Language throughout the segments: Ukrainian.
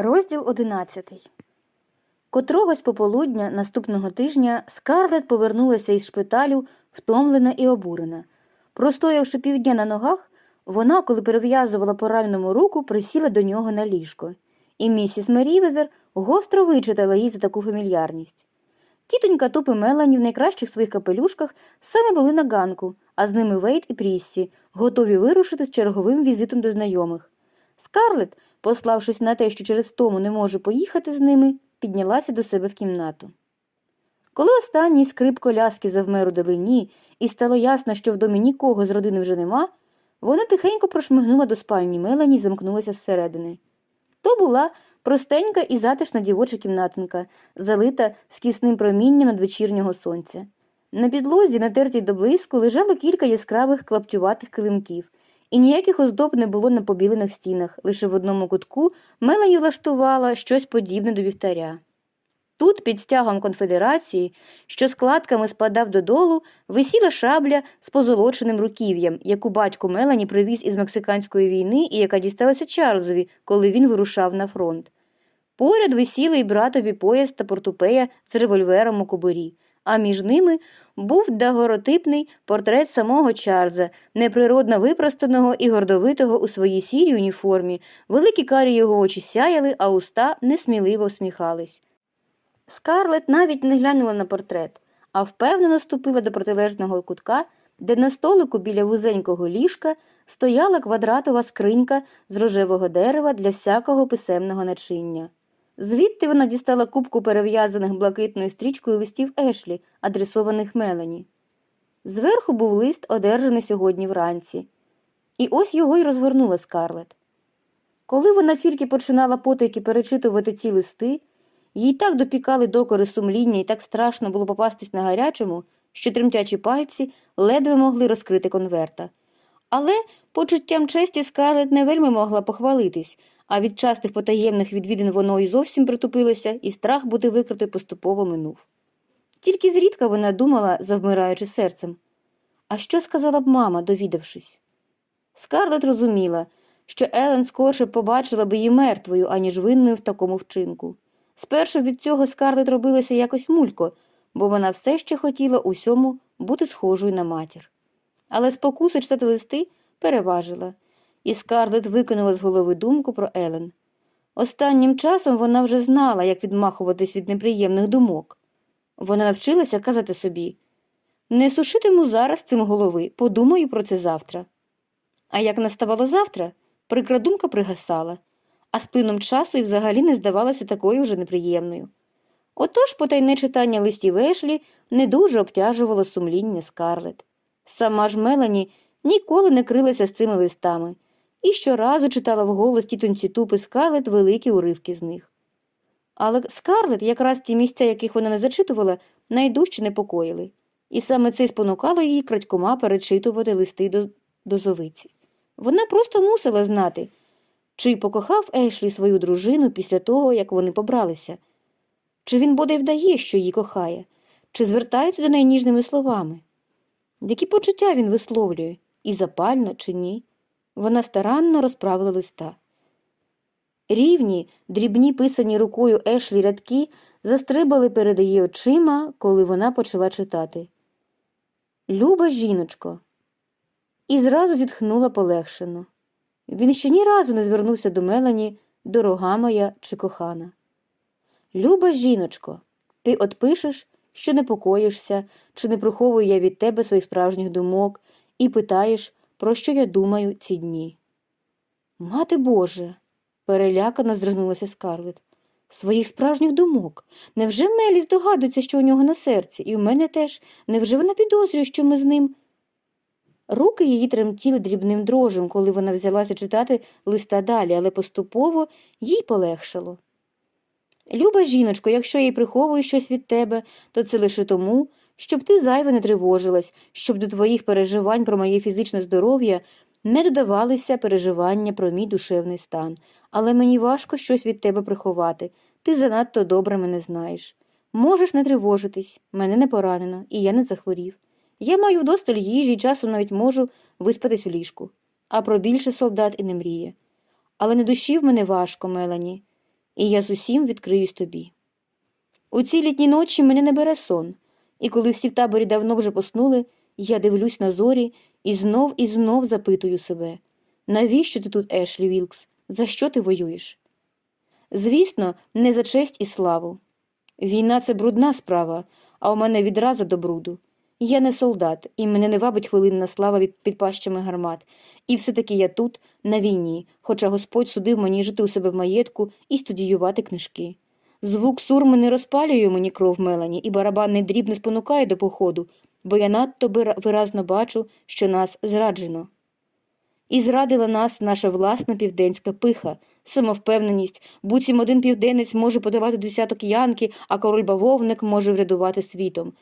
Розділ одинадцятий. Котрогось пополудня наступного тижня Скарлет повернулася із шпиталю, втомлена і обурена. Простоявши півдня на ногах, вона, коли перев'язувала пораненому руку, присіла до нього на ліжко, і місіс Мерівезер гостро вичитала їй за таку фамільярність. Тітонька Туп і Мелані в найкращих своїх капелюшках саме були на ганку, а з ними Вейт і Пріссі, готові вирушити з черговим візитом до знайомих. Скарлет, пославшись на те, що через тому не може поїхати з ними, піднялася до себе в кімнату. Коли останній скрип коляски завмер у далині і стало ясно, що в домі нікого з родини вже нема, вона тихенько прошмигнула до спальні Мелані і замкнулася зсередини. То була простенька і затишна дівоча кімнатинка, залита скісним промінням надвечірнього сонця. На підлозі, натертій до блиску, лежало кілька яскравих клаптюватих килимків, і ніяких оздоб не було на побілених стінах, лише в одному кутку Мелані влаштувала щось подібне до вівтаря. Тут, під стягом конфедерації, що складками спадав додолу, висіла шабля з позолоченим руків'ям, яку батько Мелані привіз із мексиканської війни і яка дісталася Чарльзові, коли він вирушав на фронт. Поряд висіли й братові пояс та портупея з револьвером у кобурі, а між ними був дагоротипний портрет самого Чарльза, неприродно випростаного і гордовитого у своїй сірій уніформі. Великі карі його очі сяяли, а уста несміливо всміхались. Скарлет навіть не глянула на портрет, а впевнено ступила до протилежного кутка, де на столику біля вузенького ліжка стояла квадратова скринька з рожевого дерева для всякого писемного начиння. Звідти вона дістала кубку перев'язаних блакитною стрічкою листів Ешлі, адресованих Мелані. Зверху був лист, одержаний сьогодні вранці. І ось його й розгорнула скарлет. Коли вона тільки починала потайки перечитувати ці листи, їй так допікали докори сумління і так страшно було попастись на гарячому, що тремтячі пальці ледве могли розкрити конверта. Але почуттям честі скарлет не вельми могла похвалитись, а від частих потаємних відвідин воно і зовсім притупилося, і страх бути викритою поступово минув. Тільки зрідка вона думала, завмираючи серцем. А що сказала б мама, довідавшись? Скарлет розуміла, що Елен скорше побачила б її мертвою, аніж винною в такому вчинку. Спершу від цього скарлет робилося якось мулько, бо вона все ще хотіла усьому бути схожою на матір. Але спокуси читати листи переважила, і скарлет викинула з голови думку про Елен. Останнім часом вона вже знала, як відмахуватись від неприємних думок. Вона навчилася казати собі не сушитиму зараз цим голови, подумаю про це завтра. А як наставало завтра, прикра думка пригасала, а з плином часу і взагалі не здавалася такою вже неприємною. Отож потайне читання листів Ешлі не дуже обтяжувало сумління скарлет. Сама ж Мелані ніколи не крилася з цими листами і щоразу читала вголос тітонці тупи скарлет великі уривки з них. Але скарлет, якраз ті місця, яких вона не зачитувала, найдужче непокоїли, і саме це спонукало її крадькома перечитувати листи до, до зовиці. Вона просто мусила знати, чи покохав Ешлі свою дружину після того, як вони побралися, чи він бодай вдає, що її кохає, чи звертається до неї ніжними словами. Які почуття він висловлює, і запально, чи ні? Вона старанно розправила листа. Рівні, дрібні писані рукою Ешлі рядки застрибали перед її очима, коли вона почала читати. Люба жіночко. І зразу зітхнула полегшено. Він ще ні разу не звернувся до Мелані, дорога моя чи кохана. Люба жіночко, ти от пишеш, що непокоїшся, чи не приховую я від тебе своїх справжніх думок, і питаєш, про що я думаю ці дні. Мати Боже, перелякано здригнулася Скарлет. Своїх справжніх думок. Невже Мелі здогадується, що у нього на серці, і в мене теж, невже вона підозрює, що ми з ним. Руки її тремтіли дрібним дрожем, коли вона взялася читати листа далі, але поступово їй полегшало. Люба жіночко, якщо я й приховую щось від тебе, то це лише тому, щоб ти зайве не тривожилась, щоб до твоїх переживань про моє фізичне здоров'я не додавалися переживання про мій душевний стан, але мені важко щось від тебе приховати. Ти занадто добре мене знаєш. Можеш не тривожитись, мене не поранено, і я не захворів. Я маю вдосталь їжі і часом навіть можу виспатись в ліжку, а про більше солдат і не мріє. Але не душі в мене важко, Мелані. і я з усім відкриюсь тобі. У ці літні ночі мене не бере сон, і коли всі в таборі давно вже поснули, я дивлюсь на зорі і знов і знов запитую себе навіщо ти тут, Ешлі Вілкс? За що ти воюєш? Звісно, не за честь і славу. Війна це брудна справа, а у мене відразу до бруду. Я не солдат, і мене не вабить хвилинна слава від підпащами гармат. І все-таки я тут, на війні, хоча Господь судив мені жити у себе в маєтку і студіювати книжки. Звук сурми не розпалює мені кров Мелані, і барабанний дріб не спонукає до походу, бо я надто виразно бачу, що нас зраджено. І зрадила нас наша власна південська пиха, самовпевненість, буцім один південець може подолати десяток янки, а король бавовник може врядувати світом.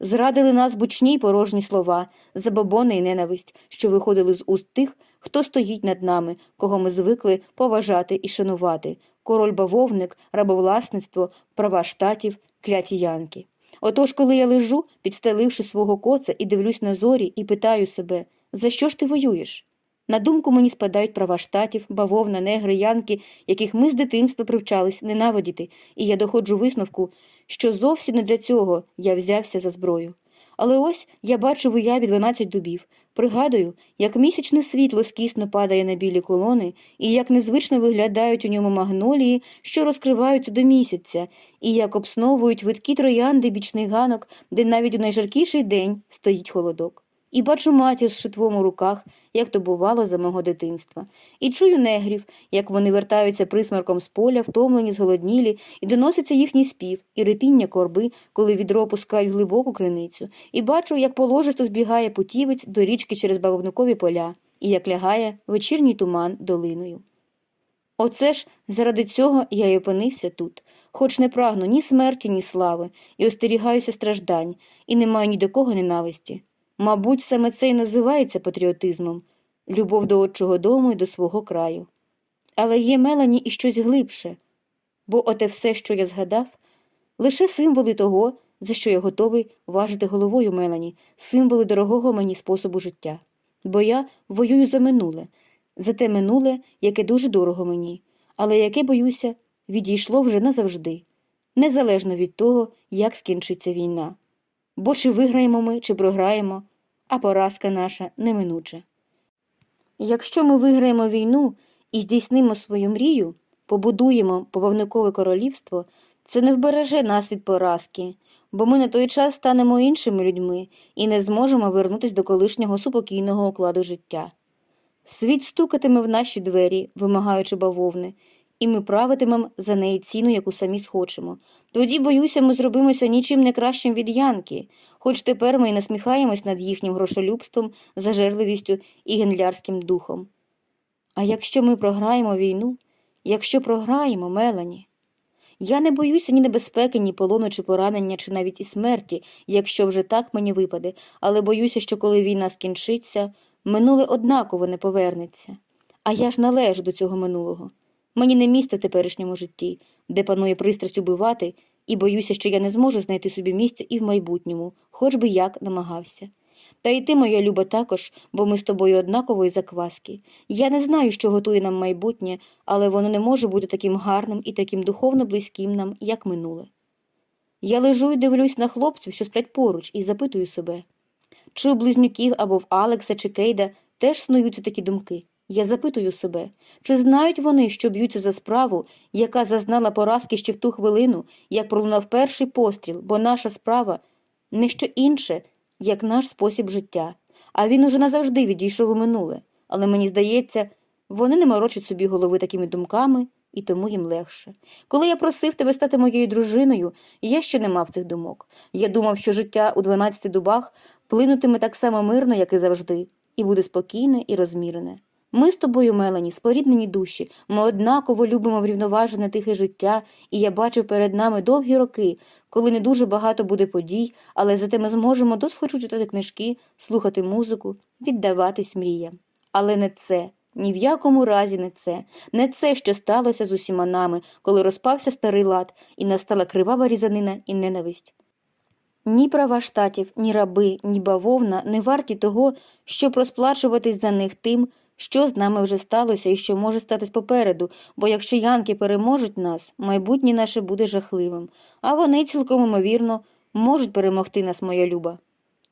Зрадили нас бучні й порожні слова, забобони й ненависть, що виходили з уст тих, хто стоїть над нами, кого ми звикли поважати і шанувати король бавовник, рабовласництво, права штатів, кляті янки. Отож, коли я лежу, підстеливши свого коца і дивлюсь на зорі, і питаю себе, за що ж ти воюєш? На думку мені спадають права штатів, бавовна, негри, янки, яких ми з дитинства привчались ненавидіти, і я доходжу висновку, що зовсім не для цього я взявся за зброю. Але ось я бачу в уяві 12 дубів, пригадую, як місячне світло скісно падає на білі колони, і як незвично виглядають у ньому магнолії, що розкриваються до місяця, і як обсновують видкі троянди бічний ганок, де навіть у найжаркіший день стоїть холодок. І бачу матір з шитвом у руках, як то бувало за мого дитинства, і чую негрів, як вони вертаються присмерком з поля, втомлені, зголоднілі, і доноситься їхній спів, і репіння корби, коли відро пускають в глибоку криницю, і бачу, як положисто збігає путівець до річки через бавовникові поля, і як лягає вечірній туман долиною. Оце ж заради цього я й опинився тут, хоч не прагну ні смерті, ні слави, і остерігаюся страждань, і не маю ні до кого ненависті. Мабуть, саме це й називається патріотизмом любов до отчого дому і до свого краю. Але є Мелані і щось глибше, бо оте все, що я згадав, лише символи того, за що я готовий важити головою Мелані, символи дорогого мені способу життя. Бо я воюю за минуле, за те минуле, яке дуже дорого мені, але яке, боюся, відійшло вже назавжди, незалежно від того, як скінчиться війна. Бо чи виграємо ми, чи програємо, а поразка наша неминуча. Якщо ми виграємо війну і здійснимо свою мрію, побудуємо пововникове королівство, це не вбереже нас від поразки, бо ми на той час станемо іншими людьми і не зможемо вернутися до колишнього супокійного укладу життя. Світ стукатиме в наші двері, вимагаючи бавовни, і ми правитимемо за неї ціну, яку самі схочемо. Тоді, боюся, ми зробимося нічим не кращим від Янки, хоч тепер ми й насміхаємось над їхнім грошолюбством, зажерливістю і гендлярським духом. А якщо ми програємо війну, якщо програємо, Мелані, я не боюся ні небезпеки, ні полону, чи поранення, чи навіть і смерті, якщо вже так мені випаде, але боюся, що коли війна скінчиться, минуле однаково не повернеться. А я ж належу до цього минулого. Мені не місце в теперішньому житті, де панує пристрасть убивати, і боюся, що я не зможу знайти собі місця і в майбутньому, хоч би як намагався. Та й ти, моя люба, також, бо ми з тобою однакової закваски. Я не знаю, що готує нам майбутнє, але воно не може бути таким гарним і таким духовно близьким нам, як минуле. Я лежу і дивлюсь на хлопців, що сплять поруч, і запитую себе чи у близнюків або в Алекса чи Кейда теж снуються такі думки. Я запитую себе, чи знають вони, що б'ються за справу, яка зазнала поразки ще в ту хвилину, як пролунав перший постріл, бо наша справа не що інше, як наш спосіб життя, а він уже назавжди відійшов у минуле. Але мені здається, вони не морочать собі голови такими думками, і тому їм легше. Коли я просив тебе стати моєю дружиною, я ще не мав цих думок. Я думав, що життя у дванадцяти дубах плинутиме так само мирно, як і завжди, і буде спокійне і розмірене. Ми з тобою, Мелані, споріднені душі, ми однаково любимо врівноважене тихе життя, і я бачу перед нами довгі роки, коли не дуже багато буде подій, але зате ми зможемо досхочу читати книжки, слухати музику, віддаватись мріям. Але не це, ні в якому разі не це, не це, що сталося з усіма нами, коли розпався старий лад і настала кривава різанина і ненависть. Ні права штатів, ні раби, ні бавовна не варті того, щоб розплачуватись за них тим, що з нами вже сталося і що може статись попереду, бо якщо янки переможуть нас, майбутнє наше буде жахливим, а вони цілком ймовірно можуть перемогти нас, моя люба.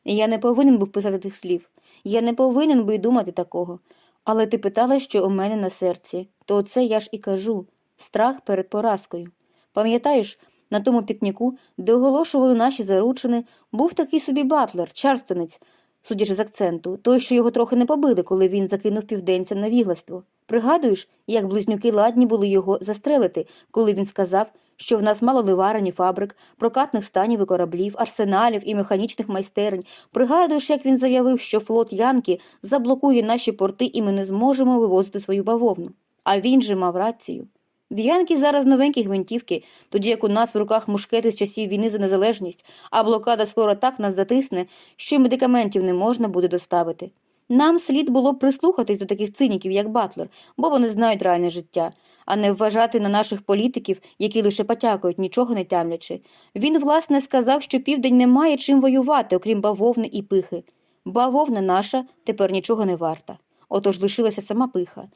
Я не повинен був писати тих слів. Я не повинен би й думати такого. Але ти питала, що у мене на серці, то оце я ж і кажу страх перед поразкою. Пам'ятаєш, на тому пікніку, де оголошували наші заручини, був такий собі батлер, чарстонець, судячи з акценту, той, що його трохи не побили, коли він закинув південцям на невігластво. Пригадуєш, як близнюки ладні були його застрелити, коли він сказав, що в нас мало ливарень і фабрик, прокатних станів і кораблів, арсеналів і механічних майстерень. Пригадуєш, як він заявив, що флот Янки заблокує наші порти і ми не зможемо вивозити свою бавовну. А він же мав рацію. В Янки зараз новенькі гвинтівки, тоді як у нас в руках мушкети з часів війни за незалежність, а блокада скоро так нас затисне, що медикаментів не можна буде доставити. Нам слід було б прислухатись до таких циніків, як Батлер, бо вони знають реальне життя, а не вважати на наших політиків, які лише потякають, нічого не тямлячи. Він, власне, сказав, що південь не має чим воювати, окрім бавовни і пихи. Бавовна наша тепер нічого не варта. Отож лишилася сама пиха.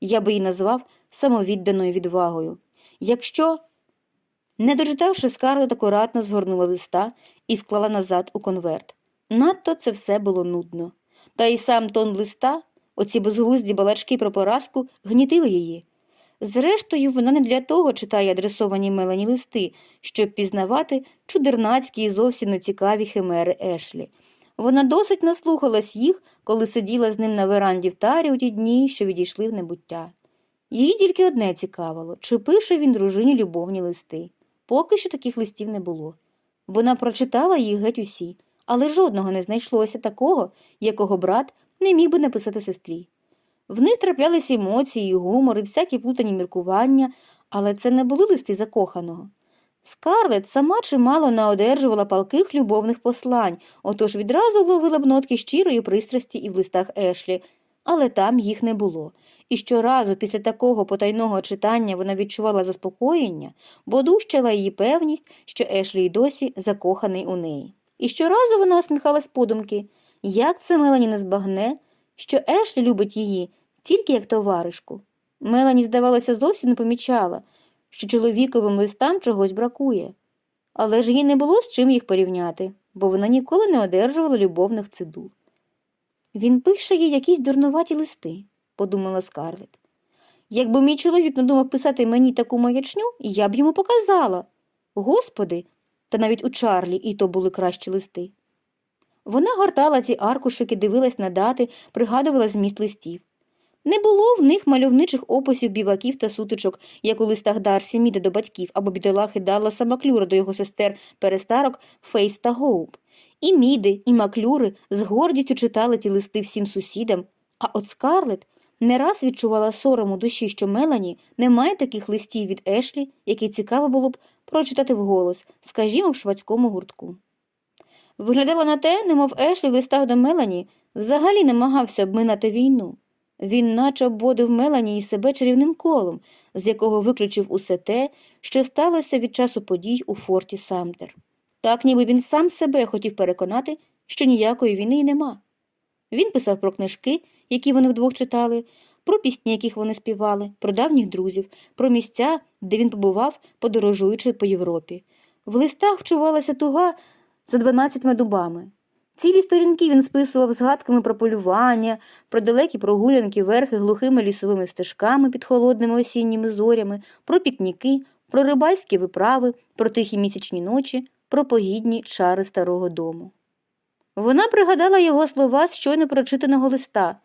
Я би її назвав самовідданою відвагою. Якщо, не дочитавши, Скарлет акуратно згорнула листа і вклала назад у конверт. Надто це все було нудно. Та й сам тон листа, оці безглузді балачки про поразку, гнітили її. Зрештою, вона не для того читає адресовані Мелані листи, щоб пізнавати чудернацькі і зовсім нецікаві химери Ешлі. Вона досить наслухалась їх, коли сиділа з ним на веранді в тарі у ті дні, що відійшли в небуття. Її тільки одне цікавило, чи пише він дружині любовні листи. Поки що таких листів не було. Вона прочитала їх геть усі, але жодного не знайшлося такого, якого брат не міг би написати сестрі. В них траплялися емоції, гумор і всякі плутані міркування, але це не були листи закоханого. Скарлет сама чимало наодержувала палких любовних послань, отож відразу ловила б нотки щирої пристрасті і в листах Ешлі, але там їх не було. І щоразу після такого потайного читання вона відчувала заспокоєння, бо дужчала її певність, що Ешлі й досі закоханий у неї. І щоразу вона усміхалась подумки, як це Мелані не збагне, що Ешлі любить її тільки як товаришку. Мелані, здавалося, зовсім не помічала, що чоловіковим листам чогось бракує. Але ж їй не було з чим їх порівняти, бо вона ніколи не одержувала любовних цидул. Він пише їй якісь дурнуваті листи, подумала Скарлет. Якби мій чоловік надумав писати мені таку маячню, я б йому показала. Господи, та навіть у Чарлі і то були кращі листи. Вона гортала ці аркушики, дивилась на дати, пригадувала зміст листів. Не було в них мальовничих описів біваків та сутичок, як у листах Дарсі Міда до батьків або бідолахи Далласа Маклюра до його сестер перестарок Фейс та Гоуп. І Міди, і Маклюри з гордістю читали ті листи всім сусідам, а от Скарлет не раз відчувала сором у душі, що Мелані немає таких листів від Ешлі, які цікаво було б прочитати вголос, скажімо, в швадському гуртку. Виглядало на те, немов Ешлі в листах до Мелані взагалі намагався обминати війну. Він наче обводив Мелані і себе чарівним колом, з якого виключив усе те, що сталося від часу подій у форті Самтер. Так ніби він сам себе хотів переконати, що ніякої війни й нема. Він писав про книжки, які вони вдвох читали, про пісні, яких вони співали, про давніх друзів, про місця, де він побував, подорожуючи по Європі. В листах вчувалася туга за дванадцятьма дубами. Цілі сторінки він списував згадками про полювання, про далекі прогулянки верхи глухими лісовими стежками під холодними осінніми зорями, про пікніки, про рибальські виправи, про тихі місячні ночі, про погідні чари старого дому. Вона пригадала його слова з щойно прочитаного листа,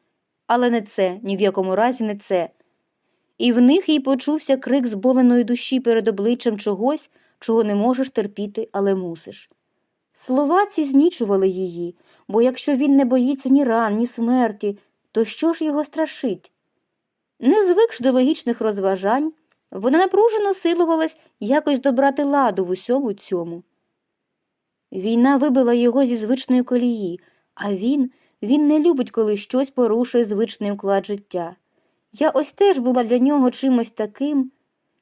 але не це, ні в якому разі не це. І в них їй почувся крик зболеної душі перед обличчям чогось, чого не можеш терпіти, але мусиш. Слова ці знічували її, бо якщо він не боїться ні ран, ні смерті, то що ж його страшить? Не звикши до логічних розважань, вона напружено силувалась якось добрати ладу в усьому цьому. Війна вибила його зі звичної колії, а він, він не любить, коли щось порушує звичний уклад життя. Я ось теж була для нього чимось таким.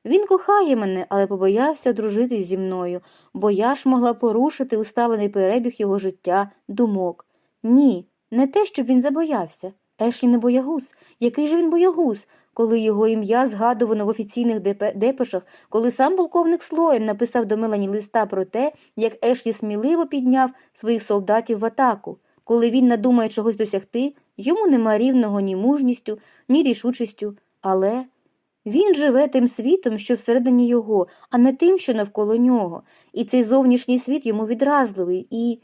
Він кохає мене, але побоявся одружитись зі мною, бо я ж могла порушити усталений перебіг його життя, думок. Ні, не те, щоб він забоявся, Ешлі не боягуз. Який же він боягуз? Коли його ім'я згадувано в офіційних депешах, коли сам полковник Слоєн написав до Мелані листа про те, як Ешлі сміливо підняв своїх солдатів в атаку. Коли він надумає чогось досягти, йому нема рівного ні мужністю, ні рішучістю, але він живе тим світом, що всередині його, а не тим, що навколо нього, і цей зовнішній світ йому відразливий, і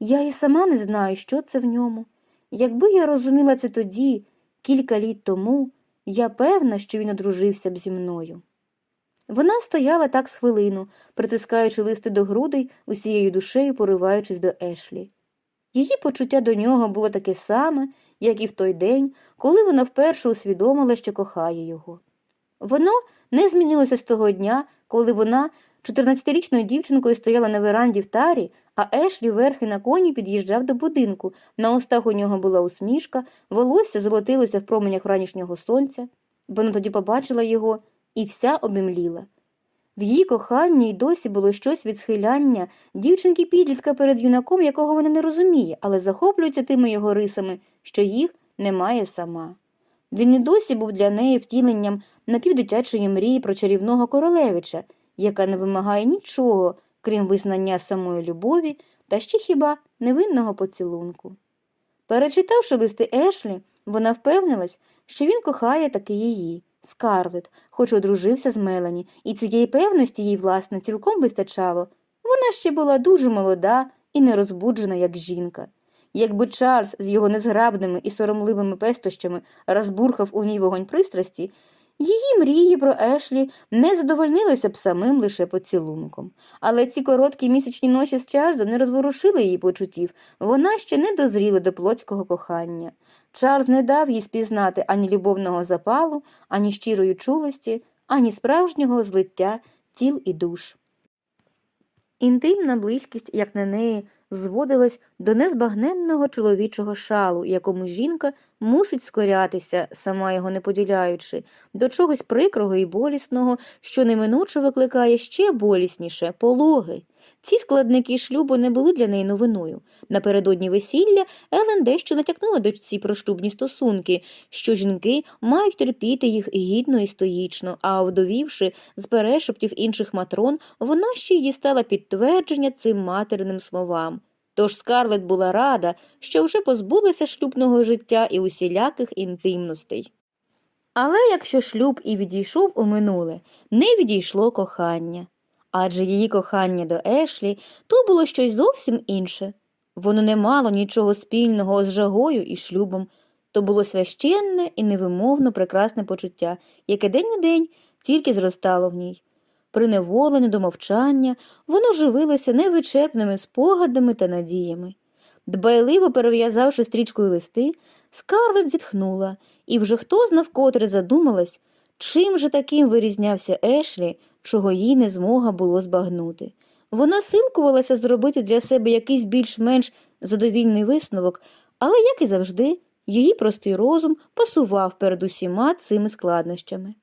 я і сама не знаю, що це в ньому. Якби я розуміла це тоді, кілька літ тому, я певна, що він одружився б зі мною. Вона стояла так з хвилину, притискаючи листи до грудей, усією душею пориваючись до Ешлі. Її почуття до нього було таке саме, як і в той день, коли вона вперше усвідомила, що кохає його. Воно не змінилося з того дня, коли вона 14-річною дівчинкою стояла на веранді в тарі, а Ешлі верхи на коні під'їжджав до будинку. На устах у нього була усмішка, волосся золотилося в променях ранішнього сонця. Вона тоді побачила його і вся обімліла. В її коханні й досі було щось від схиляння дівчинки підлітка перед юнаком, якого вона не розуміє, але захоплюється тими його рисами, що їх немає сама. Він і досі був для неї втіленням напівдитячої мрії про чарівного королевича, яка не вимагає нічого, крім визнання самої любові та ще хіба невинного поцілунку. Перечитавши листи Ешлі, вона впевнилась, що він кохає таки її, Скарлет, хоч одружився з Мелані, і цієї певності їй, власне, цілком вистачало. Вона ще була дуже молода і нерозбуджена, як жінка. Якби Чарльз з його незграбними і соромливими пестощами розбурхав у ній вогонь пристрасті, її мрії про Ешлі не задовольнилися б самим лише поцілунком. Але ці короткі місячні ночі з Чарльзом не розворушили її почуттів, вона ще не дозріла до плотського кохання. Чарльз не дав їй спізнати ані любовного запалу, ані щирої чулості, ані справжнього злиття тіл і душ. Інтимна близькість, як на неї, зводилась до незбагненного чоловічого шалу, якому жінка мусить скорятися, сама його не поділяючи, до чогось прикрого і болісного, що неминуче викликає ще болісніше пологи. Ці складники шлюбу не були для неї новиною. Напередодні весілля Елен дещо натякнула дочці про шлюбні стосунки, що жінки мають терпіти їх гідно і стоїчно, а вдовівши з перешептів інших матрон, вона ще й дістала підтвердження цим материним словам. Тож Скарлет була рада, що вже позбулася шлюбного життя і усіляких інтимностей. Але якщо шлюб і відійшов у минуле, не відійшло кохання. Адже її кохання до Ешлі то було щось зовсім інше. Воно не мало нічого спільного з жагою і шлюбом, то було священне і невимовно прекрасне почуття, яке день у день тільки зростало в ній. Приневолене до мовчання, воно живилося невичерпними спогадами та надіями. Дбайливо перев'язавши стрічкою листи, Скарлет зітхнула, і вже хто знав котре задумалась, чим же таким вирізнявся Ешлі, чого їй не змога було збагнути. Вона силкувалася зробити для себе якийсь більш-менш задовільний висновок, але, як і завжди, її простий розум пасував перед усіма цими складнощами.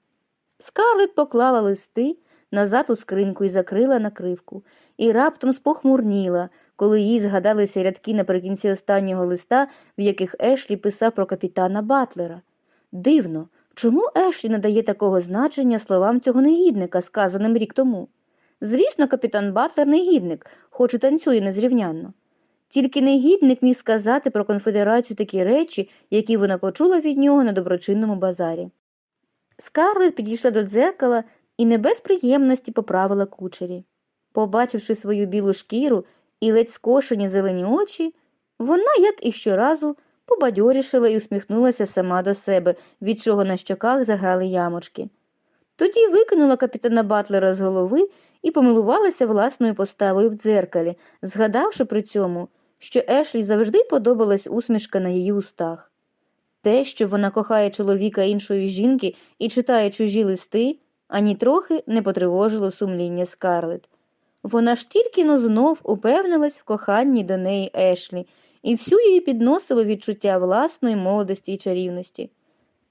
Скарлет поклала листи назад у скриньку і закрила накривку, і раптом спохмурніла, коли їй згадалися рядки наприкінці останнього листа, в яких Ешлі писав про капітана Батлера. Дивно, чому Ешлі надає такого значення словам цього негідника, сказаним рік тому? Звісно, капітан Батлер негідник, хоч і танцює незрівнянно. Тільки негідник міг сказати про конфедерацію такі речі, які вона почула від нього на доброчинному базарі. Скарлет підійшла до дзеркала і не без приємності поправила кучері. Побачивши свою білу шкіру і ледь скошені зелені очі, вона, як і щоразу, побадьорішила і усміхнулася сама до себе, від чого на щоках заграли ямочки. Тоді викинула капітана Батлера з голови і помилувалася власною поставою в дзеркалі, згадавши при цьому, що Ешлі завжди подобалась усмішка на її устах. Те, що вона кохає чоловіка іншої жінки і читає чужі листи, ані трохи не потривожило сумління Скарлет. Вона ж тільки но знов упевнилась в коханні до неї Ешлі, і всю її підносило відчуття власної молодості і чарівності.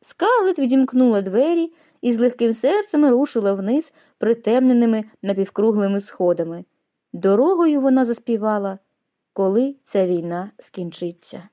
Скарлет відімкнула двері і з легким серцем рушила вниз притемненими напівкруглими сходами. Дорогою вона заспівала, коли ця війна скінчиться.